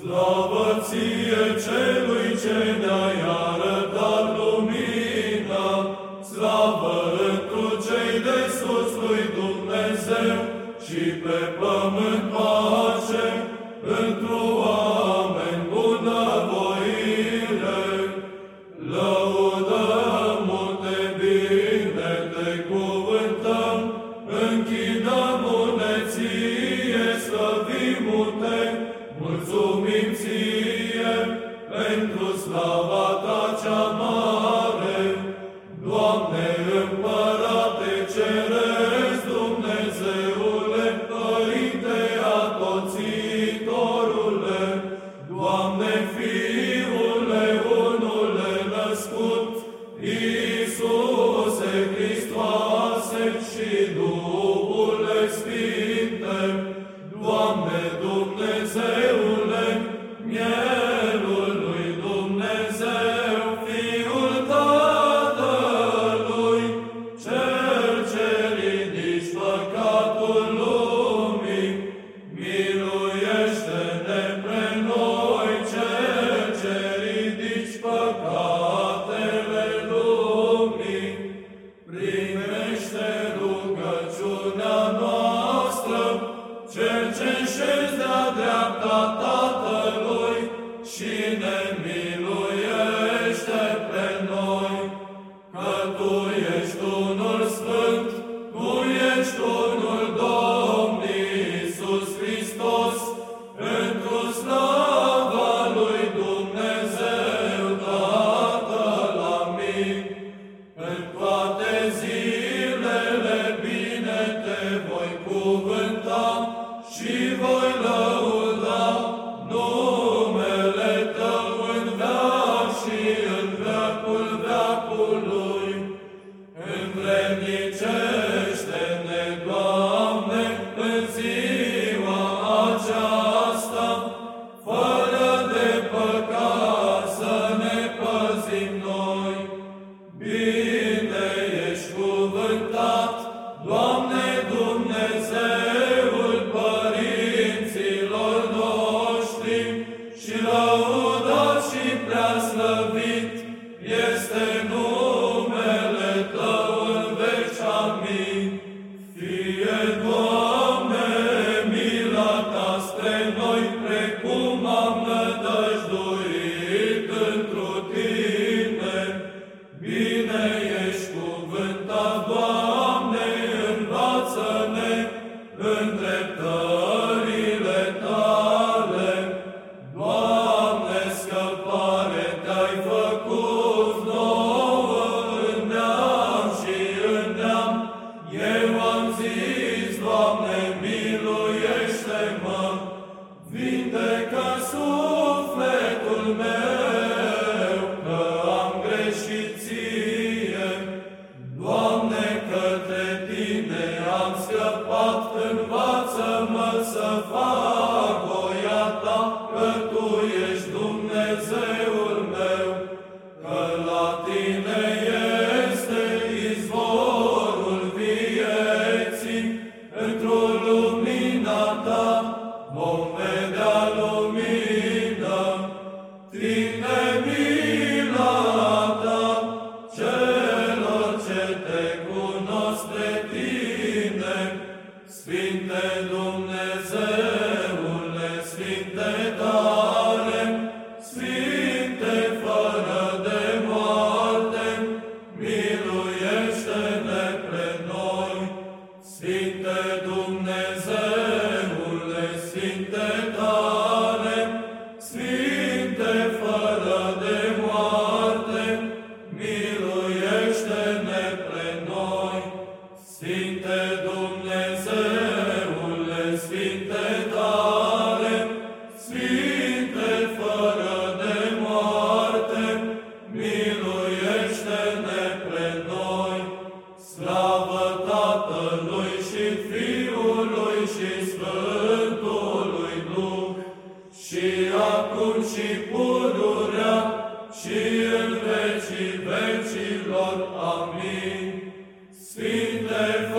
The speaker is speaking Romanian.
Slavă ție celui ce ne-ai arătat lumina, slavă tu cei de sus lui Dumnezeu și pe pământ pace într-o oameni bunăvoire. Lăudăm-te bine, te cu cuvânta și voi lăuda numele Tău în veac și în veacul veacului. În vremnice între Sfinte Domne, Sfinte